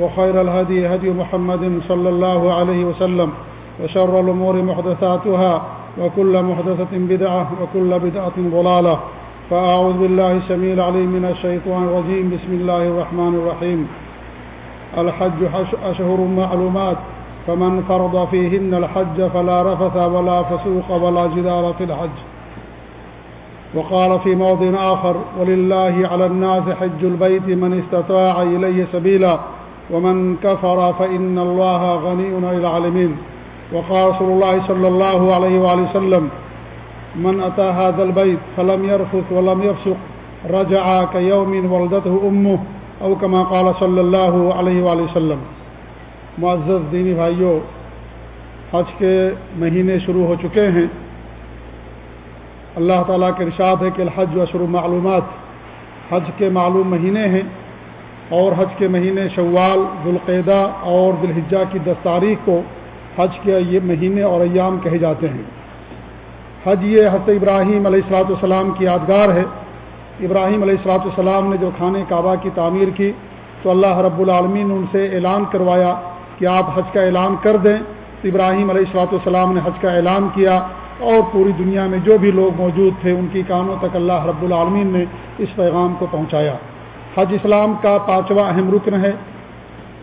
وخير الهدي هدي محمد صلى الله عليه وسلم وشر الأمور محدثاتها وكل محدثة بدعة وكل بدعة ضلالة فأعوذ بالله السميع العليم من الشيطان الرجيم. بسم الله الرحمن الرحيم. الحج أشهر معلومات. فمن فرض فيهن الحج فلا رفث ولا فسوق ولا جدار في الحج. وقال في موضع آخر ولله على الناس حج البيت من استطاع إليه سبيلا ومن كفر فإن الله غني للعالمين وقال رسول الله صلى الله عليه وآله وسلم، من أتى هذا البيت فلم يرفث ولم يفسق، رجع كيوم ولدته أمه او كما قال صلی اللہ علیہ وآلہ وسلم. معزز دینی بھائیوں حج کے مہینے شروع ہو چکے ہیں. اللہ تعالیٰ کے ارشاد ہے کہ الحج و شروع معلومات، حج کے معلوم مہینے ہیں. اور حج کے مہینے شوال ذوالقیدہ اور دلحجہ کی دس تاریخ کو حج کے یہ مہینے اور ایام کہے جاتے ہیں۔ حج یہ حضرت ابراہیم علیہ السلاۃ والسلام کی یادگار ہے۔ ابراہیم علیہ السلاۃ والسلام نے جو خانہ کعبہ کی تعمیر کی تو اللہ رب العالمین نے ان سے اعلان کروایا کہ آپ حج کا اعلان کر دیں۔ تو ابراہیم علیہ السلاۃ والسلام نے حج کا اعلان کیا اور پوری دنیا میں جو بھی لوگ موجود تھے ان کی کانوں تک اللہ رب العالمین نے اس پیغام کو پہنچایا۔ حج اسلام کا پانچواں اہم رکن ہے۔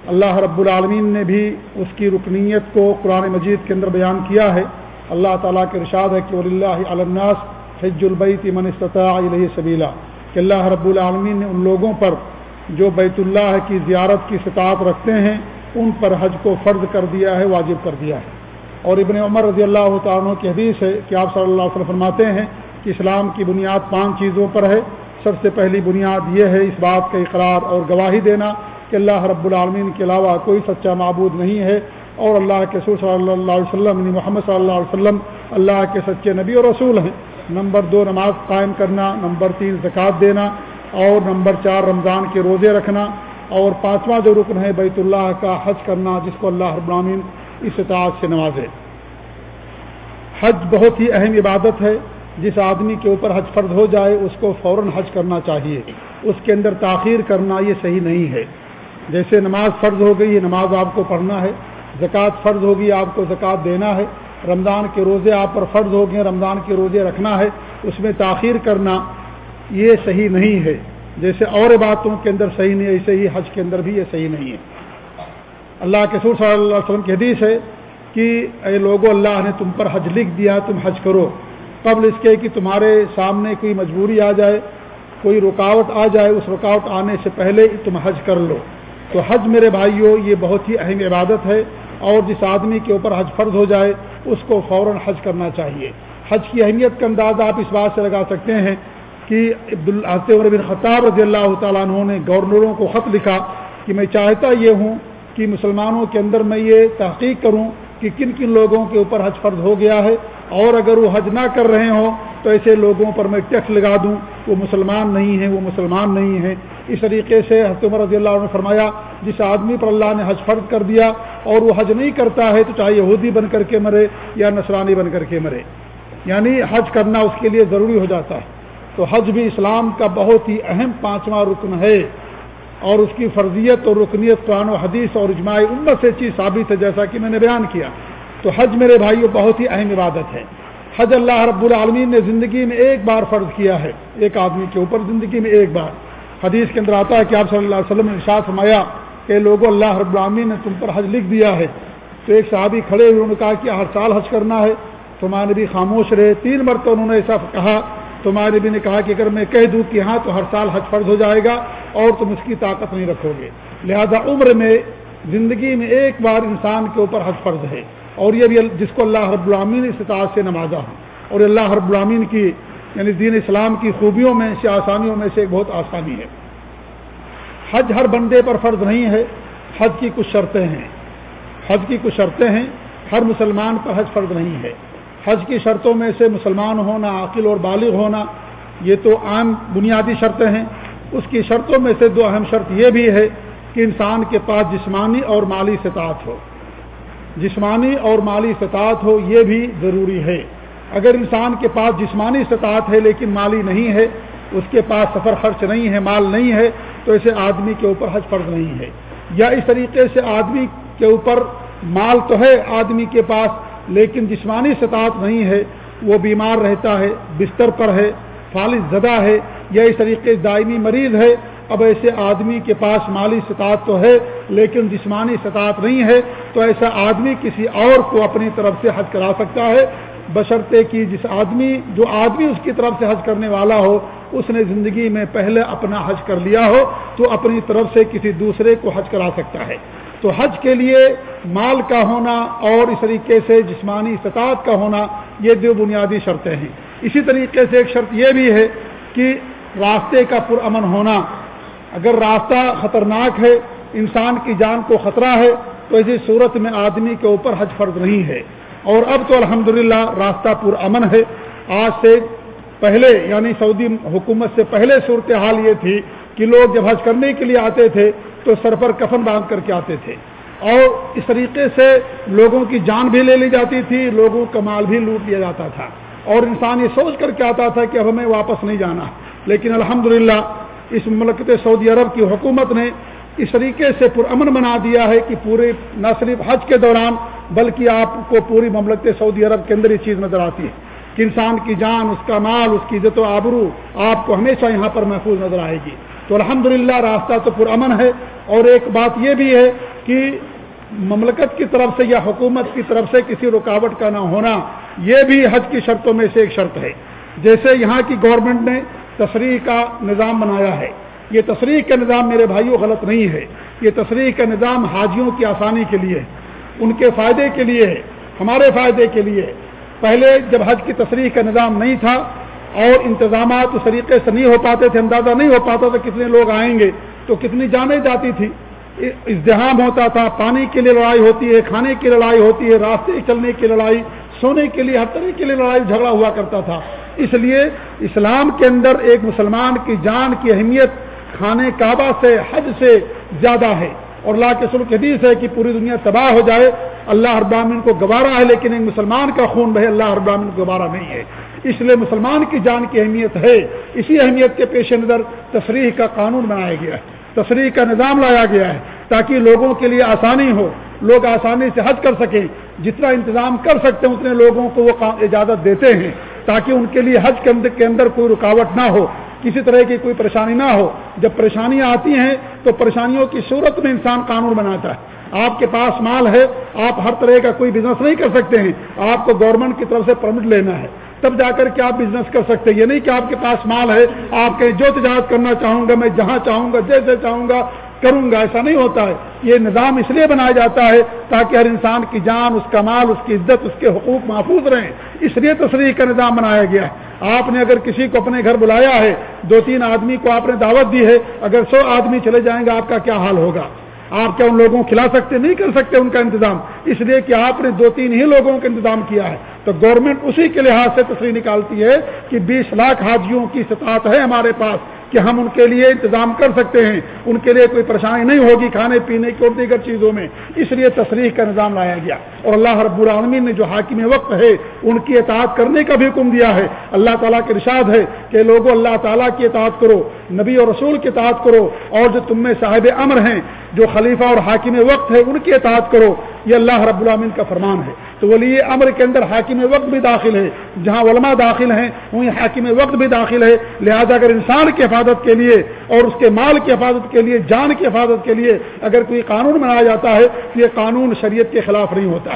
اللہ رب العالمین نے بھی اس کی رکنیت کو قرآن مجید کے اندر بیان کیا ہے۔ اللہ تعالیٰ کے ارشاد ہے کہ اللہ علناس حج البیت من استطاع علیہ سبیلا کہ اللہ رب العالمین نے ان لوگوں پر جو بیت اللہ کی زیارت کی سطاعت رکھتے ہیں، ان پر حج کو فرض کر دیا ہے، واجب کر دیا ہے۔ اور ابن عمر رضی اللہ تعالیٰ کی حدیث ہے کہ آپ صلی اللہ علیہ وسلم فرماتے ہیں کہ اسلام کی بنیاد پانچ چیزوں پر ہے۔ سب سے پہلی بنیاد یہ ہے اس بات کا اقرار اور گواہی دینا کہ اللہ رب العالمین کے علاوہ کوئی سچا معبود نہیں ہے اور اللہ کے سور صلی اللہ علیہ وسلم یعنی محمد صلی اللہ علیہ وسلم، اللہ کے سچے نبی اور رسول ہیں۔ نمبر دو، نماز قائم کرنا۔ نمبر تین، زکوٰۃ دینا۔ اور نمبر چار، رمضان کے روزے رکھنا۔ اور پانچواں جو رکن ہے، بیت اللہ کا حج کرنا، جس کو اللہ رب العالمین استطاعت سے نوازے۔ حج بہت ہی اہم عبادت ہے۔ جس آدمی کے اوپر حج فرض ہو جائے اس کو فوراً حج کرنا چاہیے۔ اس کے اندر تاخیر کرنا یہ صحیح نہیں ہے۔ جیسے نماز فرض ہو گئی، یہ نماز آپ کو پڑھنا ہے۔ زکوٰۃ فرض ہوگی، آپ کو زکوٰۃ دینا ہے۔ رمضان کے روزے آپ پر فرض ہو گئے، رمضان کے روزے رکھنا ہے۔ اس میں تاخیر کرنا یہ صحیح نہیں ہے۔ جیسے اور باتوں کے اندر صحیح نہیں ایسے ہی حج کے اندر بھی یہ صحیح نہیں ہے۔ اللہ کے سور صلی اللہ علیہ وسلم کی حدیث ہے کہ اے لوگوں اللہ نے تم پر حج لکھ دیا، تم حج کرو۔ قبل اس کے کہ تمہارے سامنے کوئی مجبوری آ جائے، کوئی رکاوٹ آ جائے، اس رکاوٹ آنے سے پہلے تم حج کر لو۔ تو حج میرے بھائیوں یہ بہت ہی اہم عبادت ہے اور جس آدمی کے اوپر حج فرض ہو جائے، اس کو فوراً حج کرنا چاہیے۔ حج کی اہمیت کا اندازہ آپ اس بات سے لگا سکتے ہیں کہ عبد بن خطاب رضی اللہ تعالیٰ عنہ نے گورنروں کو خط لکھا کہ میں چاہتا یہ ہوں کہ مسلمانوں کے اندر میں یہ تحقیق کروں کہ کن کن لوگوں کے اوپر حج فرض ہو گیا ہے۔ اور اگر وہ حج نہ کر رہے ہوں تو ایسے لوگوں پر میں ٹیکس لگا دوں، وہ مسلمان نہیں ہیں، وہ مسلمان نہیں ہیں۔ اس طریقے سے حضرت عمر رضی اللہ عنہ نے فرمایا، جس آدمی پر اللہ نے حج فرض کر دیا اور وہ حج نہیں کرتا ہے تو چاہے یہودی بن کر کے مرے یا نصرانی بن کر کے مرے۔ یعنی حج کرنا اس کے لیے ضروری ہو جاتا ہے۔ تو حج بھی اسلام کا بہت ہی اہم پانچواں رکن ہے اور اس کی فرضیت اور رکنیت قرآن و حدیث اور اجماعی امت سے چیز ثابت ہے، جیسا کہ میں نے بیان کیا۔ تو حج میرے بھائیوں بہت ہی اہم عبادت ہے۔ حج اللہ رب العالمین نے زندگی میں ایک بار فرض کیا ہے۔ ایک آدمی کے اوپر زندگی میں ایک بار۔ حدیث کے اندر آتا ہے کہ آپ صلی اللہ علیہ وسلم نے ارشاد فرمایا کہ لوگوں اللہ رب العالمین نے تم پر حج لکھ دیا ہے۔ تو ایک صحابی کھڑے ہوئے، انہوں نے کہا کہ ہر سال حج کرنا ہے۔ تو ہمارے نبی خاموش رہے۔ تین مرتبہ انہوں نے ایسا کہا۔ تو ہمارے نبی نے کہا کہ اگر میں کہہ دوں کہ ہاں تو ہر سال حج فرض ہو جائے گا اور تم اس کی طاقت نہیں رکھو گے۔ لہذا عمر میں زندگی میں ایک بار انسان کے اوپر حج فرض ہے۔ اور یہ بھی جس کو اللہ رب العامین اس اطاعت سے نوازا ہوں اور اللہ رب العامین کی یعنی دین اسلام کی خوبیوں میں سے، آسانیوں میں سے ایک بہت آسانی ہے۔ حج ہر بندے پر فرض نہیں ہے، حج کی کچھ شرطیں ہیں۔ حج کی کچھ شرطیں ہیں، ہر مسلمان پر حج فرض نہیں ہے۔ حج کی شرطوں میں سے مسلمان ہونا عقل اور بالغ ہونا، یہ تو عام بنیادی شرطیں ہیں۔ اس کی شرطوں میں سے دو اہم شرط یہ بھی ہے کہ انسان کے پاس جسمانی اور مالی سطاعت ہو۔ جسمانی اور مالی سطاعت ہو، یہ بھی ضروری ہے۔ اگر انسان کے پاس جسمانی سطاعت ہے لیکن مالی نہیں ہے، اس کے پاس سفر خرچ نہیں ہے، مال نہیں ہے، تو اسے آدمی کے اوپر حج فرض نہیں ہے۔ یا اس طریقے سے آدمی کے اوپر مال تو ہے آدمی کے پاس، لیکن جسمانی سطاعت نہیں ہے، وہ بیمار رہتا ہے، بستر پر ہے فالص زدہ ہے، یا اس طریقے دائمی مریض ہے اب ایسے آدمی کے پاس مالی سطاعت تو ہے، لیکن جسمانی سطاعت نہیں ہے، تو ایسا آدمی کسی اور کو اپنی طرف سے حج کرا سکتا ہے۔ بشرطے کی جس آدمی، جو آدمی اس کی طرف سے حج کرنے والا ہو، اس نے زندگی میں پہلے اپنا حج کر لیا ہو، تو اپنی طرف سے کسی دوسرے کو حج کرا سکتا ہے۔ تو حج کے لیے مال کا ہونا اور اس طریقے سے جسمانی استطاعت کا ہونا، یہ دو بنیادی شرطیں ہیں۔ اسی طریقے سے ایک شرط یہ بھی ہے کہ راستے کا پرامن ہونا اگر راستہ خطرناک ہے، انسان کی جان کو خطرہ ہے، تو ایسی صورت میں آدمی کے اوپر حج فرض نہیں ہے۔ اور اب تو الحمدللہ راستہ پر امن ہے۔ آج سے پہلے یعنی سعودی حکومت سے پہلے صورتحال یہ تھی کہ لوگ جب حج کرنے کے لیے آتے تھے، تو سر پر کفن باندھ کر کے آتے تھے۔ اور اس طریقے سے لوگوں کی جان بھی لے لی جاتی تھی، لوگوں کا مال بھی لوٹ لیا جاتا تھا۔ اور انسان یہ سوچ کر کے آتا تھا کہ اب ہمیں واپس نہیں جانا۔ لیکن الحمدللہ اس مملکت سعودی عرب کی حکومت نے اس طریقے سے پرامن بنا دیا ہے کہ پورے نہ صرف حج کے دوران بلکہ آپ کو پوری مملکت سعودی عرب کے اندر یہ چیز نظر آتی ہے کہ انسان کی جان، اس کا مال، اس کی عزت و آبرو آپ کو ہمیشہ یہاں پر محفوظ نظر آئے گی۔ تو الحمدللہ راستہ تو پرامن ہے اور ایک بات یہ بھی ہے کہ مملکت کی طرف سے یا حکومت کی طرف سے کسی رکاوٹ کا نہ ہونا یہ بھی حج کی شرطوں میں سے ایک شرط ہے۔ جیسے یہاں کی گورنمنٹ نے تصریح کا نظام بنایا ہے۔ یہ تصریح کا نظام میرے بھائیوں غلط نہیں ہے۔ یہ تصریح کا نظام حاجیوں کی آسانی کے لیے ان کے فائدے کے لیے ہے۔ ہمارے فائدے کے لیے پہلے جب حج کی تصریح کا نظام نہیں تھا اور انتظامات اس طریقے سے نہیں ہو پاتے تھے، اندازہ نہیں ہو پاتا تھا کتنے لوگ آئیں گے، تو کتنی جانیں جاتی تھی۔ ازدحام ہوتا تھا، پانی کے لیے لڑائی ہوتی ہے، کھانے کی لڑائی ہوتی ہے، راستے چلنے کی لڑائی، سونے کے لیے، ہر طرح کے لیے لڑائی، جھگڑا ہوا کرتا تھا۔ اس لیے اسلام کے اندر ایک مسلمان کی جان کی اہمیت کھانے کعبہ سے حج سے زیادہ ہے اور اللہ کے سلوک حدیث ہے کہ پوری دنیا تباہ ہو جائے، اللہ ابامین کو گوارا ہے، لیکن ایک مسلمان کا خون بہے، اللہ ابامین کو گوارا نہیں ہے۔ اس لیے مسلمان کی جان کی اہمیت ہے۔ اسی اہمیت کے پیش نظر تصریح کا قانون بنایا گیا ہے۔ تفریح کا نظام لایا گیا ہے تاکہ لوگوں کے لیے آسانی ہو۔ لوگ آسانی سے حج کر سکیں۔ جتنا انتظام کر سکتے ہیں، اتنے لوگوں کو وہ اجازت دیتے ہیں تاکہ ان کے لیے حج کے اندر کوئی رکاوٹ نہ ہو۔ کسی طرح کی کوئی پریشانی نہ ہو۔ جب پریشانیاں آتی ہیں تو پریشانیوں کی صورت میں انسان قانون بناتا ہے۔ آپ کے پاس مال ہے، آپ ہر طرح کا کوئی بزنس نہیں کر سکتے ہیں۔ آپ کو گورنمنٹ کی طرف سے پرمٹ لینا ہے۔ تب جا کر کے آپ بزنس کر سکتے ہیں؟ یہ نہیں کہ آپ کے پاس مال ہے، آپ کہیں جو تجارت کرنا چاہوں گا، میں جہاں چاہوں گا، جیسے چاہوں گا کروں گا، ایسا نہیں ہوتا ہے۔ یہ نظام اس لیے بنایا جاتا ہے تاکہ ہر انسان کی جان، اس کا مال، اس کی عزت، اس کے حقوق محفوظ رہیں۔ اس لیے تصریح کا نظام بنایا گیا ہے۔ آپ نے اگر کسی کو اپنے گھر بلایا ہے، دو تین آدمی کو آپ نے دعوت دی ہے، اگر سو آدمی چلے جائیں گے، آپ کا کیا حال ہوگا؟ آپ کیا ان لوگوں کو کھلا سکتے؟ نہیں کر سکتے ان کا انتظام۔ اس لیے کہ آپ نے دو تین ہی لوگوں کا انتظام کیا ہے۔ تو گورنمنٹ اسی کے لحاظ سے تصریح نکالتی ہے کہ بیس لاکھ حاجیوں کی سطاعت ہے ہمارے پاس۔ کہ ہم ان کے لیے انتظام کر سکتے ہیں۔ ان کے لیے کوئی پریشانی نہیں ہوگی کھانے پینے کی اور دیگر چیزوں میں۔ اس لیے تصریح کا نظام لایا گیا۔ اور اللہ رب العالمین نے جو حاکم وقت ہے، ان کی اطاعت کرنے کا بھی حکم دیا ہے۔ اللہ تعالیٰ کے ارشاد ہے کہ لوگوں اللہ تعالیٰ کی اطاعت کرو، نبی اور رسول کے اطاعت کرو۔ اور جو تم میں صاحب امر ہیں، جو خلیفہ اور حاکم وقت ہے، ان کی اطاعت کرو۔ یہ اللہ رب العامن کا فرمان ہے۔ تو ولی امر کے اندر حاکم وقت بھی داخل ہے۔ جہاں علماء داخل ہیں، وہیں حاکم وقت بھی داخل ہے۔ لہذا اگر انسان کی حفاظت کے لیے اور اس کے مال کی حفاظت کے لیے، جان کی حفاظت کے لیے اگر کوئی قانون بنایا جاتا ہے تو یہ قانون شریعت کے خلاف نہیں ہوتا۔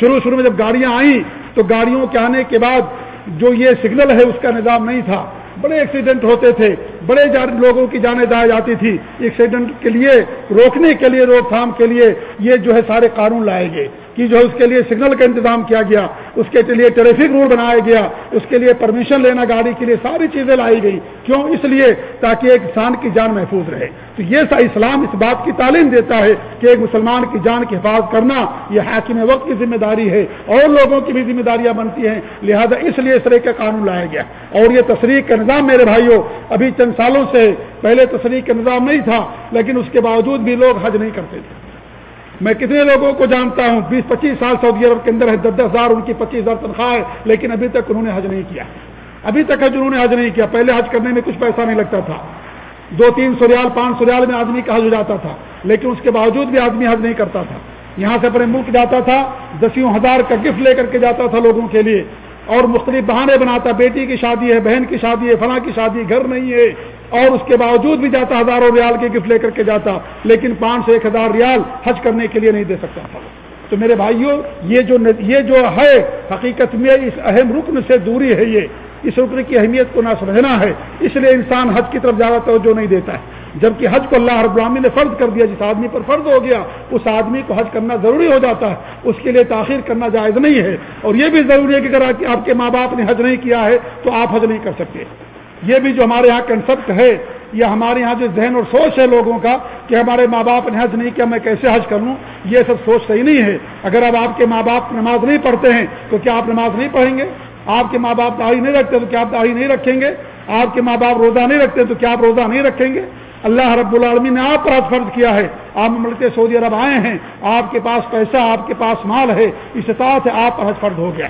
شروع شروع میں جب گاڑیاں آئیں تو گاڑیوں کے آنے کے بعد جو یہ سگنل ہے اس کا نظام نہیں تھا۔ بڑے ایکسیڈنٹ ہوتے تھے، بڑے لوگوں کی جانیں دائی جاتی تھی۔ ایکسیڈنٹ کے لیے، روکنے کے لیے، روک تھام کے لیے یہ جو ہے سارے قانون لائے گئے۔ کہ جو ہے اس کے لیے سگنل کا انتظام کیا گیا، اس کے لیے ٹریفک رول بنایا گیا، اس کے لیے پرمیشن لینا، گاڑی کے لیے ساری چیزیں لائی گئی۔ کیوں؟ اس لیے تاکہ ایک انسان کی جان محفوظ رہے۔ تو یہ سا اسلام اس بات کی تعلیم دیتا ہے کہ ایک مسلمان کی جان کی حفاظت کرنا یہ حاکم وقت کی ذمہ داری ہے، اور لوگوں کی بھی ذمہ داریاں بنتی ہیں۔ لہذا اس لیے اس طرح کا قانون لایا گیا اور یہ تصریح کا نظام میرے بھائیوں، ابھی چند سالوں سے پہلے تصریح کا نظام نہیں تھا، لیکن اس کے باوجود بھی لوگ حج نہیں کرتے تھے۔ میں کتنے لوگوں کو جانتا ہوں، بیس، پچیس سال سعودی عرب کے اندر ہے، دس دس ہزار، ان کی پچیس ہزار تنخواہ ہے، لیکن ابھی تک انہوں نے حج نہیں کیا۔ ابھی تک حج انہوں نے حج نہیں کیا۔ پہلے حج کرنے میں کچھ پیسہ نہیں لگتا تھا۔ دو، تین سو ریال، پانچ سو ریال میں آدمی کا حج ہو جاتا تھا، لیکن اس کے باوجود بھی آدمی حج نہیں کرتا تھا۔ یہاں سے اپنے ملک جاتا تھا، دسیوں ہزار کا گفٹ لے کر کے جاتا تھا لوگوں کے لیے۔ اور مختلف بہانے بناتا، بیٹی کی شادی ہے، بہن کی شادی ہے، فلاں کی شادی گھر نہیں ہے، اور اس کے باوجود بھی جاتا، ہزاروں ریال کے گفٹ لے کر کے جاتا، لیکن پانچ سے ایک ہزار ریال حج کرنے کے لیے نہیں دے سکتا۔ تھا تو میرے بھائیوں یہ جو یہ جو ہے، حقیقت میں اس اہم رکن سے دوری ہے یہ۔ اس رکن کی اہمیت کو نہ سمجھنا ہے۔ اس لیے انسان حج کی طرف زیادہ توجہ نہیں دیتا ہے۔ جبکہ حج کو اللہ رب العامی نے فرض کر دیا، جس آدمی پر فرض ہو گیا، اس آدمی کو حج کرنا ضروری ہو جاتا ہے۔ اس کے لیے تاخیر کرنا جائز نہیں ہے۔ اور یہ بھی ضروری ہے کہ اگر آپ کے ماں باپ نے حج نہیں کیا ہے، تو آپ حج نہیں کر سکتے۔ یہ بھی جو ہمارے یہاں کنسپٹ ہے یا ہمارے یہاں جو ذہن اور سوچ ہے لوگوں کا کہ ہمارے ماں باپ نے حج نہیں کیا، میں کیسے حج کر لوں؟ یہ سب سوچ صحیح نہیں ہے۔ اگر اب آپ کے ماں باپ نماز نہیں پڑھتے ہیں، تو کیا آپ نماز نہیں پڑھیں گے؟ آپ کے ماں باپ داڑھی نہیں رکھتے تو کیا آپ داڑھی نہیں رکھیں گے؟ آپ کے ماں باپ روزہ نہیں رکھتے تو کیا آپ روزہ نہیں رکھیں گے؟ اللہ رب العالمین نے آپ پر حج فرض کیا ہے۔ آپ ملک سعودی عرب آئے ہیں، آپ کے پاس پیسہ، آپ کے پاس مال ہے، اس سے آپ پر حج فرض ہو گیا۔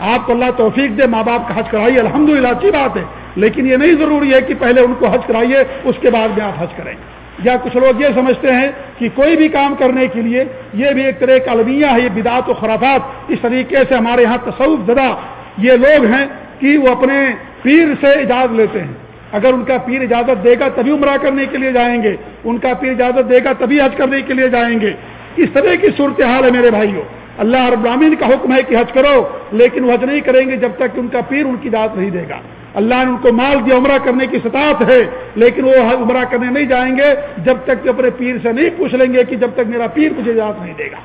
آپ کو اللہ توفیق دے، ماں باپ کا حج کرائیے الحمد للہ اچھی بات ہے۔ لیکن یہ نہیں ضروری ہے کہ پہلے ان کو حج کرائیے، اس کے بعد میں آپ حج کریں۔ یا کچھ لوگ یہ سمجھتے ہیں کہ کوئی بھی کام کرنے کے لیے یہ بھی ایک طرح کا المیہ ہے، یہ بدعت و خرافات۔ اس طریقے سے ہمارے یہاں تصوف زدہ یہ لوگ ہیں کہ وہ اپنے پیر سے اجازت لیتے ہیں۔ اگر ان کا پیر اجازت دے گا تبھی عمرہ کرنے کے لیے جائیں گے، ان کا پیر اجازت دے گا تبھی حج کرنے کے لیے جائیں گے۔ اس طرح کی صورتحال ہے میرے بھائیوں۔ اللہ رب العالمین کا حکم ہے کہ حج کرو، لیکن وہ حج نہیں کریں گے جب تک کہ ان کا پیر ان کی اجازت نہیں دے گا۔ اللہ نے ان کو مال دیا، عمرہ کرنے کی سطاعت ہے، لیکن وہ عمرہ کرنے نہیں جائیں گے جب تک کہ اپنے پیر سے نہیں پوچھ لیں گے کہ جب تک میرا پیر مجھے اجازت نہیں دے گا۔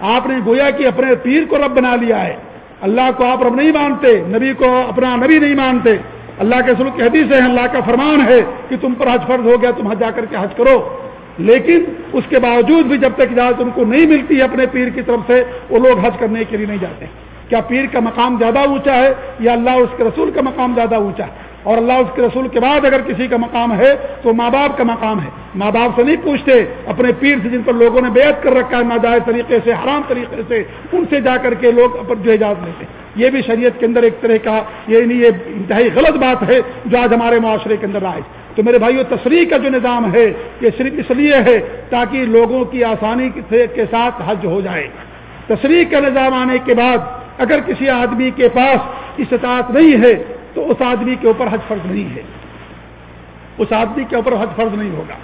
آپ نے گویا کہ اپنے پیر کو رب بنا لیا ہے۔ اللہ کو آپ رب نہیں مانتے، نبی کو اپنا نبی نہیں مانتے۔ اللہ کے سلوک حدیث ہے اللہ کا فرمان ہے کہ تم پر حج فرض ہو گیا، تم حج جا کر کے حج کرو۔ لیکن اس کے باوجود بھی جب تک اجازت ان کو نہیں ملتی ہے اپنے پیر کی طرف سے، وہ لوگ حج کرنے کے لیے نہیں جاتے۔ کیا پیر کا مقام زیادہ اونچا ہے یا اللہ اس کے رسول کا مقام زیادہ اونچا ہے؟ اور اللہ اس کے رسول کے بعد اگر کسی کا مقام ہے تو ماں باپ کا مقام ہے۔ ماں باپ سے نہیں پوچھتے اپنے پیر سے جن پر لوگوں نے بیعت کر رکھا ہے، ناجائز طریقے سے، حرام طریقے سے، ان سے جا کر کے لوگ جو اجازت لیتے یہ بھی شریعت کے اندر ایک طرح کا، یہ نہیں، یہ انتہائی غلط بات ہے جو آج ہمارے معاشرے کے اندر آئے۔ تو میرے بھائیو تصریح کا جو نظام ہے، یہ صرف اس لیے ہے تاکہ لوگوں کی آسانی کے ساتھ حج ہو جائے۔ تصریح کا نظام آنے کے بعد اگر کسی آدمی کے پاس استطاعت نہیں ہے، تو اس آدمی کے اوپر حج فرض نہیں ہے۔ اس آدمی کے اوپر حج فرض نہیں ہوگا۔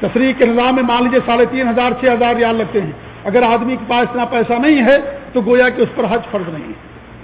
تصریح کے نظام میں مان لیجیے ساڑھے تین ہزار، چھ ہزار ریال لگتے ہیں۔ اگر آدمی کے پاس اتنا پیسہ نہیں ہے، تو گویا کہ اس پر حج فرض نہیں ہے۔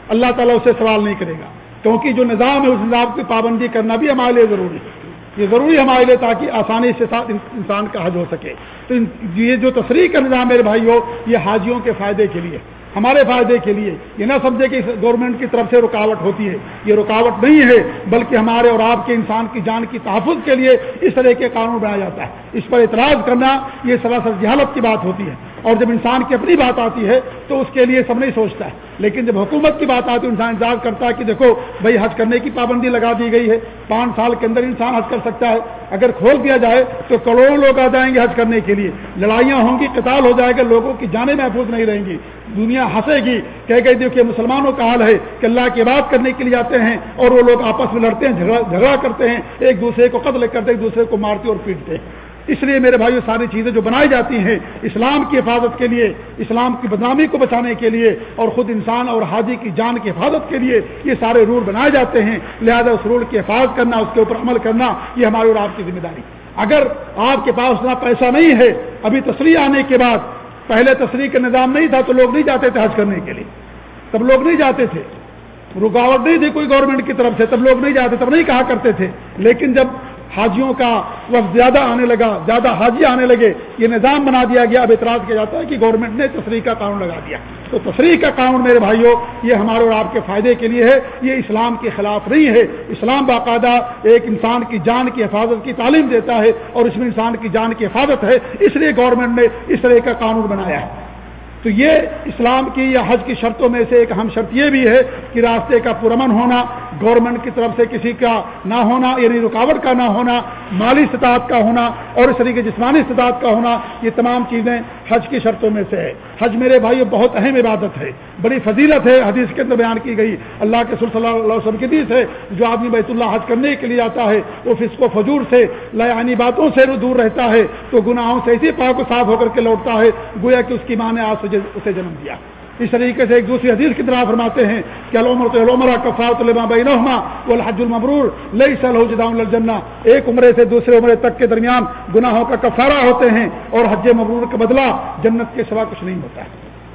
اللہ تعالیٰ اسے سوال نہیں کرے گا۔ کیونکہ جو نظام ہے، اس نظام کی پابندی کرنا بھی ہمارے لیے ضروری ہے۔ یہ ضروری ہمارے لیے تاکہ آسانی سے ساتھ انسان کا حج ہو سکے۔ تو یہ جو تصریح کا نظام میرے بھائی ہو یہ حاجیوں کے فائدے کے لیے۔ ہمارے فائدے کے لیے۔ یہ نہ سمجھے کہ گورنمنٹ کی طرف سے رکاوٹ ہوتی ہے۔ یہ رکاوٹ نہیں ہے، بلکہ ہمارے اور آپ کے انسان کی جان کی تحفظ کے لیے اس طرح کے قانون بنایا جاتا ہے۔ اس پر اعتراض کرنا یہ سراسر جہالت کی بات ہوتی ہے۔ اور جب انسان کی اپنی بات آتی ہے تو اس کے لیے سب نہیں سوچتا ہے۔ لیکن جب حکومت کی بات آتی ہے انسان انتظار کرتا ہے کہ دیکھو بھائی حج کرنے کی پابندی لگا دی گئی ہے۔ پانچ سال کے اندر انسان حج کر سکتا ہے۔ اگر کھول دیا جائے تو کروڑوں لوگ آ جائیں گے حج کرنے کے لیے۔ لڑائیاں ہوں گی، قتال ہو جائے گا، لوگوں کی جانیں محفوظ نہیں رہیں گی۔ دنیا ہنسے گی، کہہ گئی دیکھیے مسلمانوں کا حال ہے کہ اللہ کی بات کرنے کے لیے آتے ہیں اور وہ لوگ آپس میں لڑتے ہیں، جھگڑا کرتے ہیں، ایک دوسرے کو قتل کرتے ایک دوسرے کو مارتے اور پیٹتے ہیں۔ اس لیے میرے بھائیو، ساری چیزیں جو بنائی جاتی ہیں اسلام کی حفاظت کے لیے، اسلام کی بدنامی کو بچانے کے لیے اور خود انسان اور حاجی کی جان کی حفاظت کے لیے یہ سارے رول بنائے جاتے ہیں۔ لہذا اس رول کی حفاظت کرنا، اس کے اوپر عمل کرنا، یہ ہماری اور آپ کی ذمہ داری۔ اگر آپ کے پاس اتنا پیسہ نہیں ہے، ابھی تصریح آنے کے بعد پہلے تصریح کا نظام نہیں تھا تو لوگ نہیں جاتے تھے حج کرنے کے لیے۔ تب لوگ نہیں جاتے تھے۔ رکاوٹ نہیں تھی کوئی گورنمنٹ کی طرف سے، تب لوگ نہیں جاتے، تب نہیں کہا کرتے تھے۔ لیکن جب حاجیوں کا وقت زیادہ آنے لگا، زیادہ حاجی آنے لگے، یہ نظام بنا دیا گیا، اب اعتراض کیا جاتا ہے کہ گورنمنٹ نے تصریح کا قانون لگا دیا۔ تو تصریح کا قانون میرے بھائیوں یہ ہمارے اور آپ کے فائدے کے لیے ہے، یہ اسلام کے خلاف نہیں ہے۔ اسلام باقاعدہ ایک انسان کی جان کی حفاظت کی تعلیم دیتا ہے اور اس میں انسان کی جان کی حفاظت ہے، اس لیے گورنمنٹ نے اس طرح کا قانون بنایا ہے۔ تو یہ اسلام کی یا حج کی شرطوں میں سے ایک اہم شرط یہ بھی ہے کہ راستے کا پرامن ہونا گورنمنٹ کی طرف سے کسی کا نہ ہونا یعنی رکاوٹ کا نہ ہونا، مالی استطاعت کا ہونا اور اس طریقے جسمانی استطاعت کا ہونا، یہ تمام چیزیں حج کی شرطوں میں سے ہے۔ حج میرے بھائی بہت اہم عبادت ہے۔ بڑی فضیلت ہے، حدیث کے اندر بیان کی گئی۔ اللہ کے صلی اللہ علیہ وسلم کی حدیث ہے، جو آدمی بیت اللہ حج کرنے کے لیے آتا ہے، وہ فسق و فجور سے لیانی باتوں سے دور رہتا ہے، تو گناہوں سے اسی پاک کو صاف ہو کر کے لوٹتا ہے، گویا کہ اس کی ماں نے آج اسے جنم دیا۔ اس طریقے سے ایک دوسری حدیث کی طرح فرماتے ہیں کہ العمر تو علومرا کفات الما بینہما والحج المبرور لیس له جزاء ایک عمرے سے دوسرے عمرے تک کے درمیان گناہوں کا کفارہ ہوتے ہیں اور حج مبرور کا بدلہ جنت کے سوا کچھ نہیں ہوتا ہے۔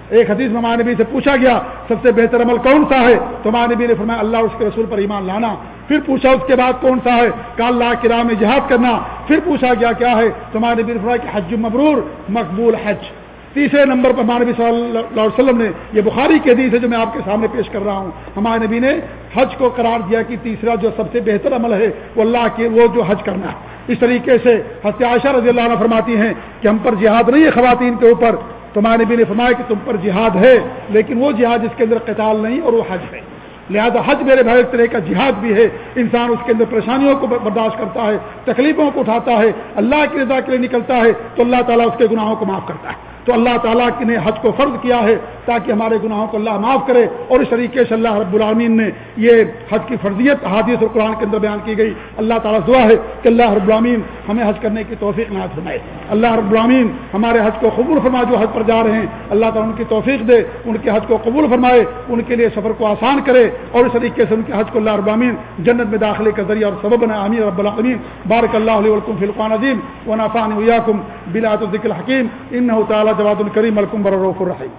ایک حدیث میں نبی سے پوچھا گیا، سب سے بہتر عمل کون سا ہے؟ تو نبی نے فرمایا، اللہ اس کے رسول پر ایمان لانا۔ پھر پوچھا اس کے بعد کون سا ہے؟ کہ اللہ کی راہ میں جہاد کرنا۔ پھر پوچھا گیا، کیا ہے؟ تو نبی نے فرمایا کہ حج مبرور، مقبول حج۔ تیسرے نمبر پر ہمارے نبی صلی اللہ علیہ وسلم نے یہ بخاری کے حدیث ہے جو میں آپ کے سامنے پیش کر رہا ہوں۔ ہمارے نبی نے حج کو قرار دیا کہ تیسرا جو سب سے بہتر عمل ہے وہ اللہ کے وہ جو حج کرنا ہے۔ اس طریقے سے عائشہ رضی اللہ عنہ فرماتی ہیں کہ ہم پر جہاد نہیں ہے خواتین کے اوپر۔ تمہارے نبی نے فرمایا کہ تم پر جہاد ہے، لیکن وہ جہاد جس کے اندر قتال نہیں اور وہ حج ہے۔ لہذا حج میرے بھائی ایک طرح کا جہاد بھی ہے۔ انسان اس کے اندر پریشانیوں کو برداشت کرتا ہے، تکلیفوں کو اٹھاتا ہے، اللہ کی رضا کے لیے نکلتا ہے، تو اللہ تعالیٰ اس کے گناہوں کو معاف کرتا ہے۔ تو اللہ تعالیٰ نے حج کو فرض کیا ہے تاکہ ہمارے گناہوں کو اللہ معاف کرے اور اس طریقے سے اللہ رب العالمین نے یہ حج کی فرضیت حادث اور قرآن کے اندر بیان کی گئی۔ اللہ تعالیٰ دعا ہے کہ اللہ رب العالمین ہمیں حج کرنے کی توفیق نہ فرمائے۔ اللہ رب العالمین ہمارے حج کو قبول فرما جو حج پر جا رہے ہیں، اللہ تعالیٰ ان کی توفیق دے، ان کے حج کو قبول فرمائے، ان کے لیے سفر کو آسان کرے اور اس طریقے سے ان کے حج کو اللہ رب العالمین جنت میں داخلے کا ذریعہ اور سبب بنا۔ امیر رب العالمین۔ بارک اللہ علیہ ولکم فلقان عظیم و نافان ویاکم بلاۃ الذکر حکیم ان تعالیٰ جواد الکریم ملکم ربكم بالروف الرحيم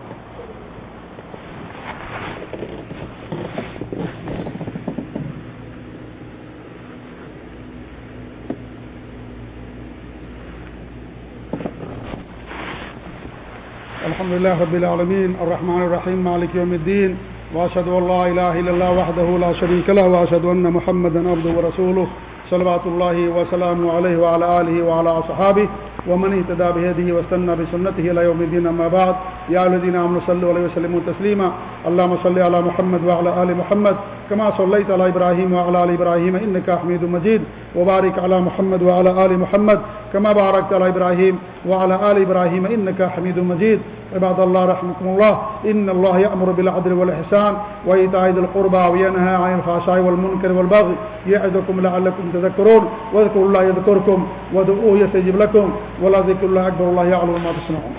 الحمد لله رب العالمين الرحمن الرحيم مالك يوم الدين واشهد ان لا اله الا الله وحده لا شريك له واشهد ان محمدا عبده ورسوله صلوات اللہ وسلم علیہ وعلى آلہ وعلى صحابہ ومن اهتدى بهديه واستنى بسنته الى يوم الدين اما بعد. يا الذين امنوا صلوا عليه وسلموا تسليما اللهم صل على محمد وعلى آل محمد. كما صليت على ابراهيم وعلى ال ابراهيم انك حميد مجيد وبارك على محمد وعلى ال محمد كما باركت على ابراهيم وعلى ال ابراهيم انك حميد مجيد عباد الله رحمكم الله ان الله يأمر بالعدل والاحسان وايتاء ذي القربى وينهى عن الفحشاء والمنكر والبغي يعظكم لعلكم تذكرون واذكروا الله يذكركم وادعوه يستجب لكم ولا ذكر الله اكبر الله يعلم ما تصنعون